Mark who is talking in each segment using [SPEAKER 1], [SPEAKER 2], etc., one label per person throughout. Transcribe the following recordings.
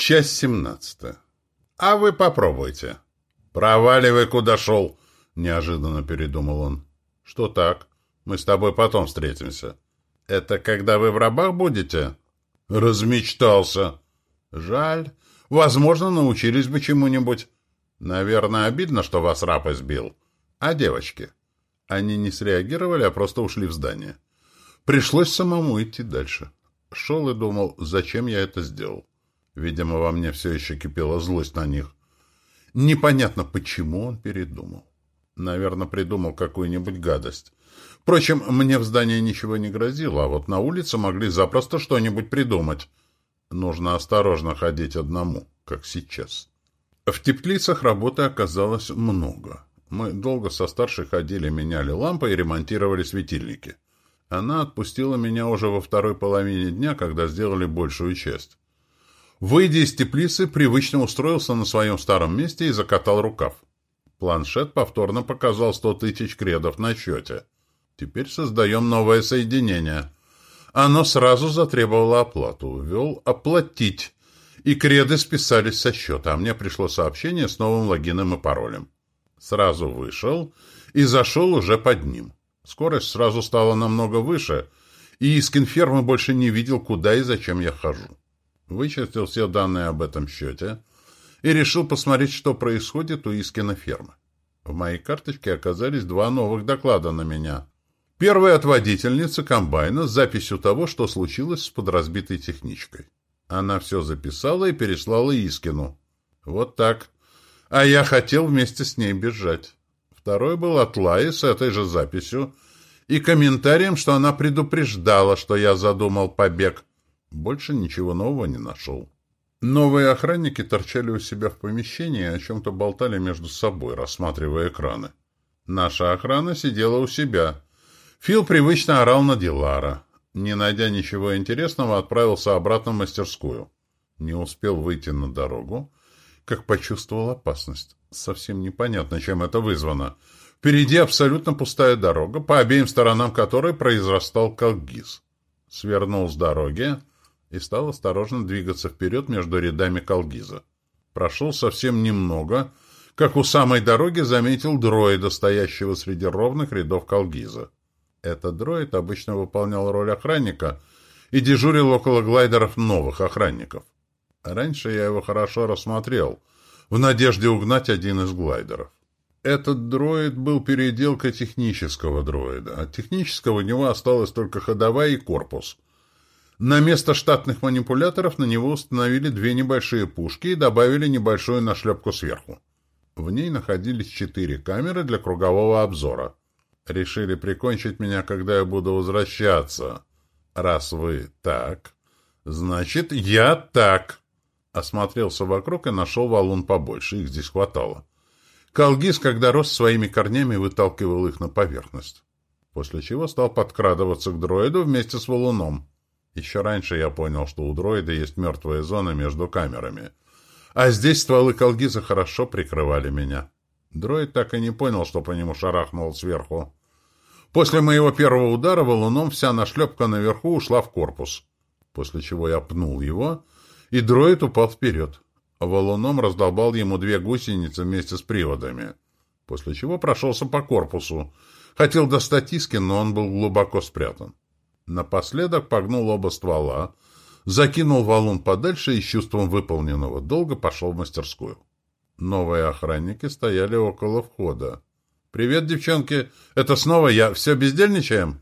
[SPEAKER 1] Часть семнадцатая. А вы попробуйте. Проваливай, куда шел, неожиданно передумал он. Что так? Мы с тобой потом встретимся. Это когда вы в рабах будете? Размечтался. Жаль. Возможно, научились бы чему-нибудь. Наверное, обидно, что вас раб избил. А девочки? Они не среагировали, а просто ушли в здание. Пришлось самому идти дальше. Шел и думал, зачем я это сделал. Видимо, во мне все еще кипела злость на них. Непонятно, почему он передумал. Наверное, придумал какую-нибудь гадость. Впрочем, мне в здании ничего не грозило, а вот на улице могли запросто что-нибудь придумать. Нужно осторожно ходить одному, как сейчас. В теплицах работы оказалось много. Мы долго со старшей ходили, меняли лампы и ремонтировали светильники. Она отпустила меня уже во второй половине дня, когда сделали большую часть. Выйдя из теплицы, привычно устроился на своем старом месте и закатал рукав. Планшет повторно показал сто тысяч кредов на счете. Теперь создаем новое соединение. Оно сразу затребовало оплату. Ввел «оплатить». И креды списались со счета, а мне пришло сообщение с новым логином и паролем. Сразу вышел и зашел уже под ним. Скорость сразу стала намного выше, и из кинфермы больше не видел, куда и зачем я хожу вычертил все данные об этом счете и решил посмотреть, что происходит у Искина фермы. В моей карточке оказались два новых доклада на меня. Первый от водительницы комбайна с записью того, что случилось с подразбитой техничкой. Она все записала и переслала Искину. Вот так. А я хотел вместе с ней бежать. Второй был от Лаи с этой же записью и комментарием, что она предупреждала, что я задумал побег – больше ничего нового не нашел. Новые охранники торчали у себя в помещении и о чем-то болтали между собой, рассматривая экраны. Наша охрана сидела у себя. Фил привычно орал на Дилара. Не найдя ничего интересного, отправился обратно в мастерскую. Не успел выйти на дорогу, как почувствовал опасность. Совсем непонятно, чем это вызвано. Впереди абсолютно пустая дорога, по обеим сторонам которой произрастал колгиз. Свернул с дороги, и стал осторожно двигаться вперед между рядами колгиза. Прошел совсем немного, как у самой дороги заметил дроида, стоящего среди ровных рядов колгиза. Этот дроид обычно выполнял роль охранника и дежурил около глайдеров новых охранников. Раньше я его хорошо рассмотрел, в надежде угнать один из глайдеров. Этот дроид был переделкой технического дроида. От технического у него осталась только ходовая и корпус — на место штатных манипуляторов на него установили две небольшие пушки и добавили небольшую нашлепку сверху. В ней находились четыре камеры для кругового обзора. Решили прикончить меня, когда я буду возвращаться. Раз вы так, значит, я так. Осмотрелся вокруг и нашел валун побольше, их здесь хватало. Колгиз, когда рос своими корнями, выталкивал их на поверхность. После чего стал подкрадываться к дроиду вместе с валуном. Еще раньше я понял, что у дроида есть мертвая зона между камерами. А здесь стволы колгиза хорошо прикрывали меня. Дроид так и не понял, что по нему шарахнул сверху. После моего первого удара валуном вся нашлепка наверху ушла в корпус. После чего я пнул его, и дроид упал вперед. Валуном раздолбал ему две гусеницы вместе с приводами. После чего прошелся по корпусу. Хотел достать Искин, но он был глубоко спрятан. Напоследок погнул оба ствола, закинул валун подальше и с чувством выполненного долга пошел в мастерскую. Новые охранники стояли около входа. «Привет, девчонки! Это снова я. Все бездельничаем?»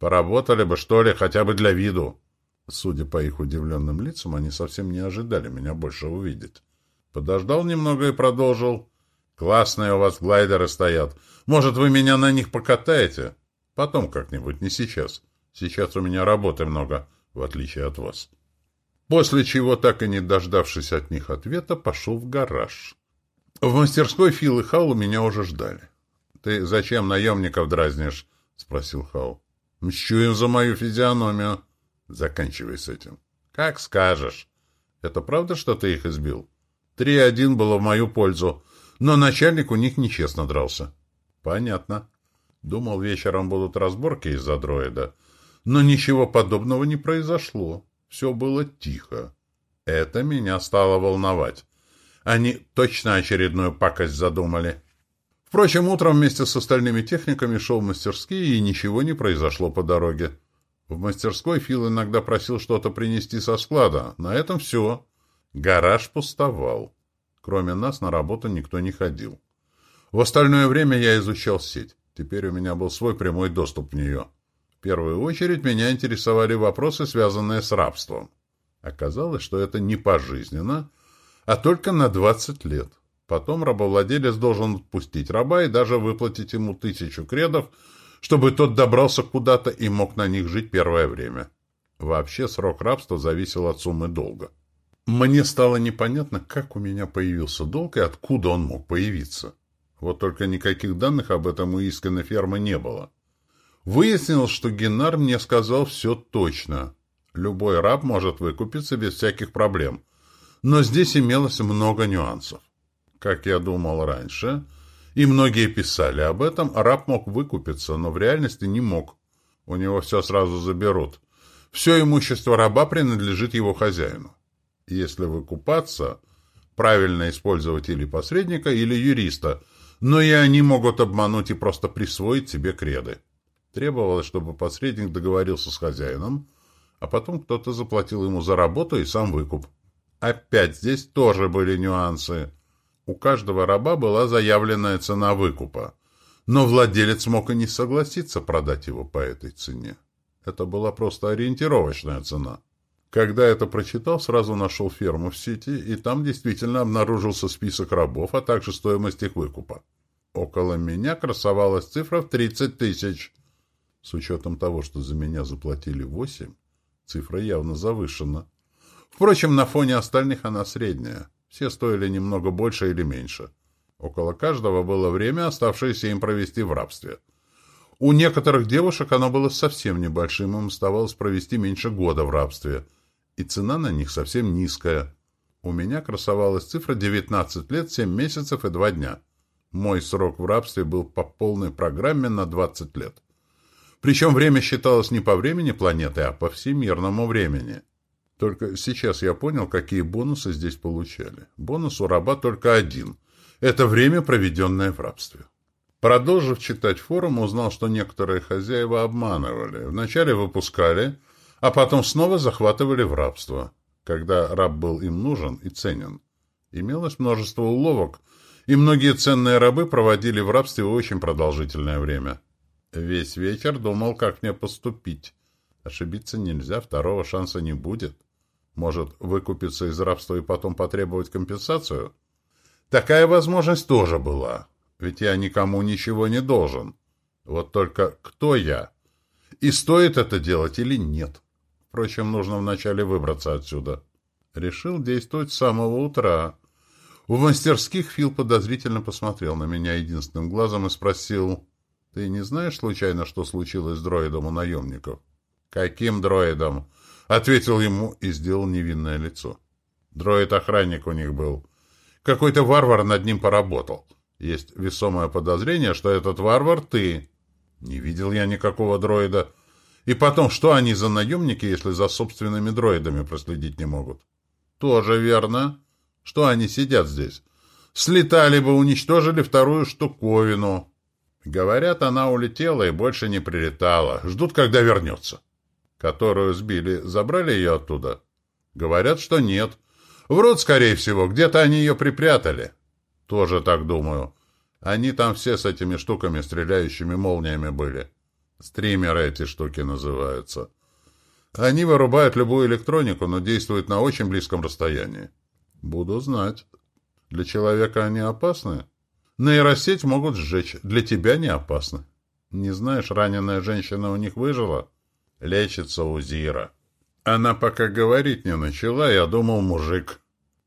[SPEAKER 1] «Поработали бы, что ли, хотя бы для виду». Судя по их удивленным лицам, они совсем не ожидали меня больше увидеть. Подождал немного и продолжил. «Классные у вас глайдеры стоят. Может, вы меня на них покатаете?» «Потом как-нибудь, не сейчас. Сейчас у меня работы много, в отличие от вас. После чего, так и не дождавшись от них ответа, пошел в гараж. В мастерской Фил и Хау меня уже ждали. — Ты зачем наемников дразнишь? — спросил Хау. — Мщу им за мою физиономию. — Заканчивай с этим. — Как скажешь. — Это правда, что ты их избил? Три один было в мою пользу, но начальник у них нечестно дрался. — Понятно. Думал, вечером будут разборки из-за дроида. Но ничего подобного не произошло. Все было тихо. Это меня стало волновать. Они точно очередную пакость задумали. Впрочем, утром вместе с остальными техниками шел в мастерские, и ничего не произошло по дороге. В мастерской Фил иногда просил что-то принести со склада. На этом все. Гараж пустовал. Кроме нас на работу никто не ходил. В остальное время я изучал сеть. Теперь у меня был свой прямой доступ в нее. Первую очередь меня интересовали вопросы, связанные с рабством. Оказалось, что это не пожизненно, а только на 20 лет. Потом рабовладелец должен отпустить раба и даже выплатить ему тысячу кредов, чтобы тот добрался куда-то и мог на них жить первое время. Вообще срок рабства зависел от суммы долга. Мне стало непонятно, как у меня появился долг и откуда он мог появиться. Вот только никаких данных об этом у Искина фермы не было. Выяснилось, что Геннар мне сказал все точно. Любой раб может выкупиться без всяких проблем. Но здесь имелось много нюансов. Как я думал раньше, и многие писали об этом, раб мог выкупиться, но в реальности не мог. У него все сразу заберут. Все имущество раба принадлежит его хозяину. Если выкупаться, правильно использовать или посредника, или юриста, но и они могут обмануть и просто присвоить себе креды. Требовалось, чтобы посредник договорился с хозяином, а потом кто-то заплатил ему за работу и сам выкуп. Опять здесь тоже были нюансы. У каждого раба была заявленная цена выкупа, но владелец мог и не согласиться продать его по этой цене. Это была просто ориентировочная цена. Когда это прочитал, сразу нашел ферму в сети, и там действительно обнаружился список рабов, а также стоимость их выкупа. Около меня красовалась цифра в 30 тысяч. С учетом того, что за меня заплатили 8, цифра явно завышена. Впрочем, на фоне остальных она средняя. Все стоили немного больше или меньше. Около каждого было время, оставшееся им провести в рабстве. У некоторых девушек оно было совсем небольшим, им оставалось провести меньше года в рабстве. И цена на них совсем низкая. У меня красовалась цифра 19 лет, 7 месяцев и 2 дня. Мой срок в рабстве был по полной программе на 20 лет. Причем время считалось не по времени планеты, а по всемирному времени. Только сейчас я понял, какие бонусы здесь получали. Бонус у раба только один. Это время, проведенное в рабстве. Продолжив читать форум, узнал, что некоторые хозяева обманывали. Вначале выпускали, а потом снова захватывали в рабство, когда раб был им нужен и ценен. Имелось множество уловок, и многие ценные рабы проводили в рабстве очень продолжительное время. Весь вечер думал, как мне поступить. Ошибиться нельзя, второго шанса не будет. Может, выкупиться из рабства и потом потребовать компенсацию? Такая возможность тоже была, ведь я никому ничего не должен. Вот только кто я? И стоит это делать или нет? Впрочем, нужно вначале выбраться отсюда. Решил действовать с самого утра. В мастерских Фил подозрительно посмотрел на меня единственным глазом и спросил, «Ты не знаешь случайно, что случилось с дроидом у наемников?» «Каким дроидом?» — ответил ему и сделал невинное лицо. Дроид-охранник у них был. Какой-то варвар над ним поработал. Есть весомое подозрение, что этот варвар ты. Не видел я никакого дроида. И потом, что они за наемники, если за собственными дроидами проследить не могут? Тоже верно. Что они сидят здесь? Слетали бы, уничтожили вторую штуковину. Говорят, она улетела и больше не прилетала. Ждут, когда вернется которую сбили, забрали ее оттуда? Говорят, что нет. Врут, скорее всего, где-то они ее припрятали. Тоже так думаю. Они там все с этими штуками, стреляющими молниями были. Стримеры эти штуки называются. Они вырубают любую электронику, но действуют на очень близком расстоянии. Буду знать. Для человека они опасны? Нейросеть могут сжечь. Для тебя не опасны. Не знаешь, раненая женщина у них выжила? Лечится у Зира. Она пока говорить не начала, я думал, мужик.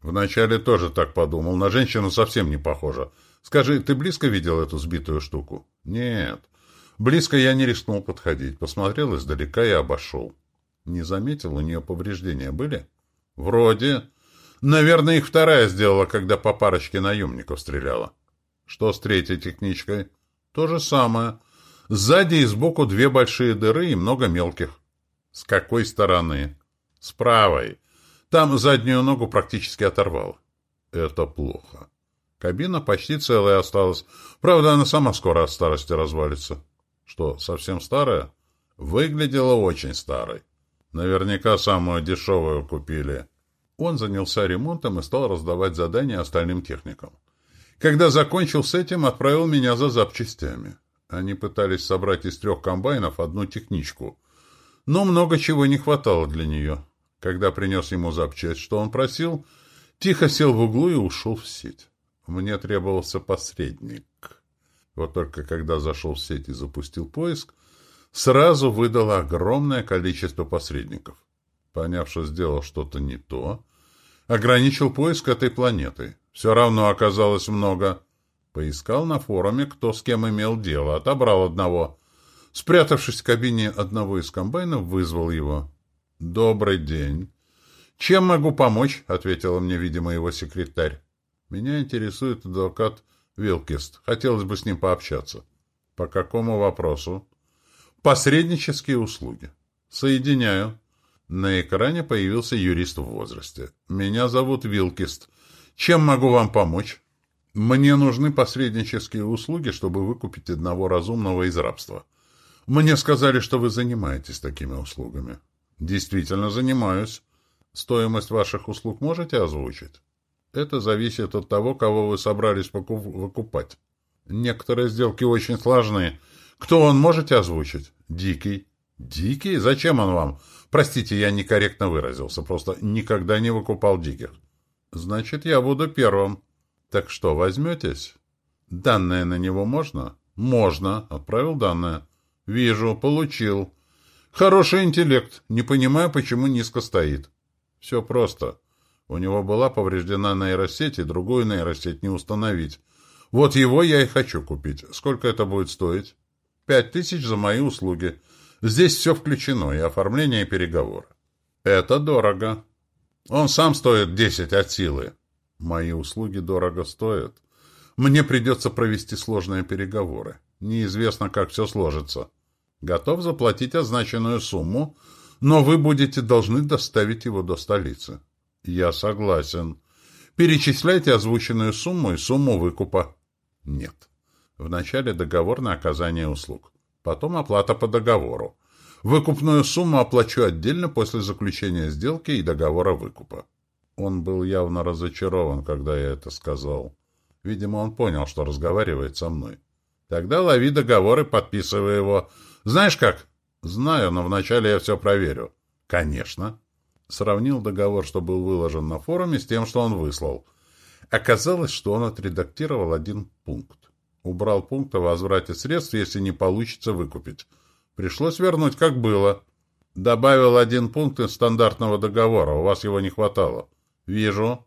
[SPEAKER 1] Вначале тоже так подумал, на женщину совсем не похоже. Скажи, ты близко видел эту сбитую штуку? Нет. Близко я не рискнул подходить, посмотрел издалека и обошел. Не заметил, у нее повреждения были? Вроде. Наверное, их вторая сделала, когда по парочке наемников стреляла. Что с третьей техничкой? То же самое. Сзади и сбоку две большие дыры и много мелких. С какой стороны? С правой. Там заднюю ногу практически оторвало. Это плохо. Кабина почти целая осталась. Правда, она сама скоро от старости развалится. Что, совсем старая? Выглядела очень старой. Наверняка самую дешевую купили. Он занялся ремонтом и стал раздавать задания остальным техникам. Когда закончил с этим, отправил меня за запчастями. Они пытались собрать из трех комбайнов одну техничку. Но много чего не хватало для нее. Когда принес ему запчасть, что он просил, тихо сел в углу и ушел в сеть. Мне требовался посредник. Вот только когда зашел в сеть и запустил поиск, сразу выдало огромное количество посредников. Поняв, что сделал что-то не то, ограничил поиск этой планеты. Все равно оказалось много. Поискал на форуме, кто с кем имел дело, отобрал одного. Спрятавшись в кабине одного из комбайнов, вызвал его. «Добрый день. Чем могу помочь?» — ответила мне, видимо, его секретарь. «Меня интересует адвокат Вилкист. Хотелось бы с ним пообщаться». «По какому вопросу?» «Посреднические услуги». «Соединяю». На экране появился юрист в возрасте. «Меня зовут Вилкист. Чем могу вам помочь?» «Мне нужны посреднические услуги, чтобы выкупить одного разумного из рабства. Мне сказали, что вы занимаетесь такими услугами». «Действительно занимаюсь. Стоимость ваших услуг можете озвучить?» «Это зависит от того, кого вы собрались выкупать. Некоторые сделки очень сложные. Кто он, можете озвучить?» «Дикий». «Дикий? Зачем он вам?» «Простите, я некорректно выразился. Просто никогда не выкупал диких». «Значит, я буду первым». «Так что, возьметесь?» «Данные на него можно?» «Можно». Отправил данные. «Вижу. Получил». Хороший интеллект. Не понимаю, почему низко стоит. Все просто. У него была повреждена нейросеть, и другую нейросеть не установить. Вот его я и хочу купить. Сколько это будет стоить? Пять тысяч за мои услуги. Здесь все включено, и оформление, и переговоры. Это дорого. Он сам стоит десять от силы. Мои услуги дорого стоят. Мне придется провести сложные переговоры. Неизвестно, как все сложится. Готов заплатить означенную сумму, но вы будете должны доставить его до столицы. Я согласен. Перечисляйте озвученную сумму и сумму выкупа. Нет. Вначале договор на оказание услуг. Потом оплата по договору. Выкупную сумму оплачу отдельно после заключения сделки и договора выкупа. Он был явно разочарован, когда я это сказал. Видимо, он понял, что разговаривает со мной. Тогда лови договор и подписывай его. Знаешь как? Знаю, но вначале я все проверю. Конечно. Сравнил договор, что был выложен на форуме, с тем, что он выслал. Оказалось, что он отредактировал один пункт. Убрал пункт о возврате средств, если не получится выкупить. Пришлось вернуть, как было. Добавил один пункт из стандартного договора. У вас его не хватало. Вижу.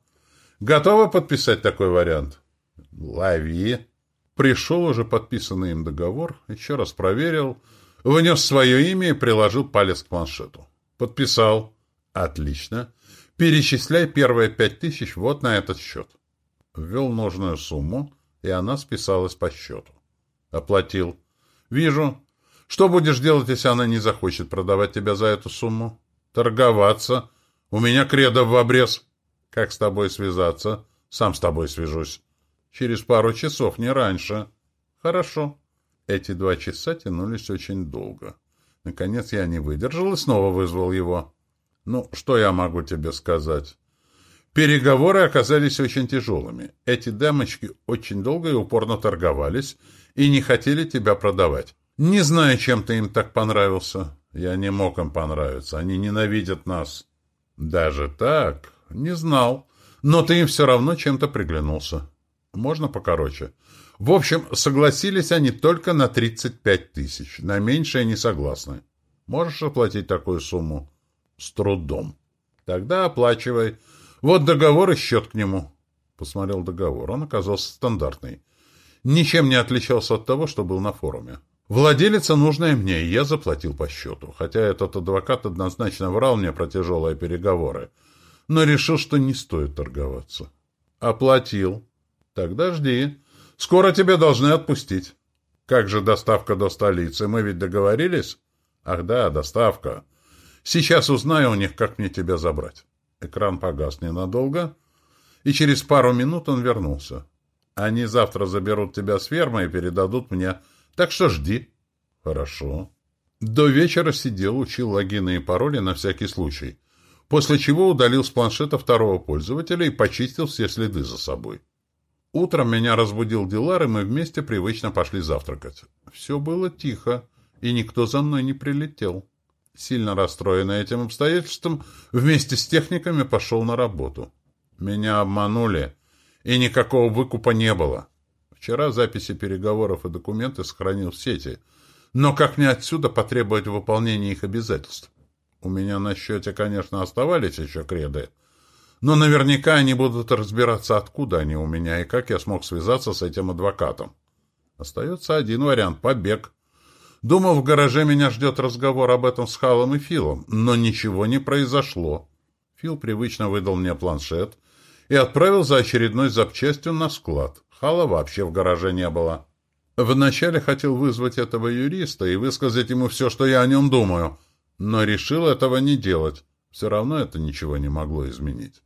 [SPEAKER 1] Готовы подписать такой вариант? Лови. Пришел уже подписанный им договор, еще раз проверил — Внес свое имя и приложил палец к планшету. Подписал. Отлично. Перечисляй первые пять тысяч вот на этот счет. Ввел нужную сумму, и она списалась по счету. Оплатил. Вижу. Что будешь делать, если она не захочет продавать тебя за эту сумму? Торговаться. У меня кредо в обрез. Как с тобой связаться? Сам с тобой свяжусь. Через пару часов, не раньше. Хорошо. Эти два часа тянулись очень долго. Наконец я не выдержал и снова вызвал его. «Ну, что я могу тебе сказать?» Переговоры оказались очень тяжелыми. Эти дамочки очень долго и упорно торговались и не хотели тебя продавать. Не знаю, чем ты им так понравился. Я не мог им понравиться. Они ненавидят нас. Даже так? Не знал. Но ты им все равно чем-то приглянулся. Можно покороче? В общем, согласились они только на 35 тысяч. На меньшее не согласны. Можешь оплатить такую сумму? С трудом. Тогда оплачивай. Вот договор и счет к нему. Посмотрел договор. Он оказался стандартный. Ничем не отличался от того, что был на форуме. Владелица нужная мне, и я заплатил по счету. Хотя этот адвокат однозначно врал мне про тяжелые переговоры. Но решил, что не стоит торговаться. Оплатил. Тогда жди. Скоро тебя должны отпустить. Как же доставка до столицы? Мы ведь договорились? Ах да, доставка. Сейчас узнаю у них, как мне тебя забрать. Экран погас ненадолго, и через пару минут он вернулся. «Они завтра заберут тебя с фермы и передадут мне, так что жди». «Хорошо». До вечера сидел, учил логины и пароли на всякий случай, после чего удалил с планшета второго пользователя и почистил все следы за собой. Утром меня разбудил Дилар, и мы вместе привычно пошли завтракать. Все было тихо, и никто за мной не прилетел. Сильно расстроенный этим обстоятельством, вместе с техниками пошел на работу. Меня обманули, и никакого выкупа не было. Вчера записи переговоров и документы сохранил в сети, но как мне отсюда потребовать выполнения их обязательств? У меня на счете, конечно, оставались еще креды, но наверняка они будут разбираться, откуда они у меня и как я смог связаться с этим адвокатом. Остается один вариант — побег. Думал, в гараже меня ждет разговор об этом с Халом и Филом, но ничего не произошло. Фил привычно выдал мне планшет и отправил за очередной запчастью на склад. Хала вообще в гараже не было. Вначале хотел вызвать этого юриста и высказать ему все, что я о нем думаю, но решил этого не делать. Все равно это ничего не могло изменить.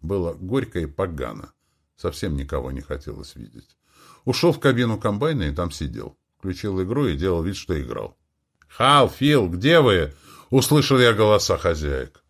[SPEAKER 1] Было горько и погано. Совсем никого не хотелось видеть. Ушел в кабину комбайна и там сидел. Включил игру и делал вид, что играл. «Хал, Фил, где вы?» Услышал я голоса хозяек.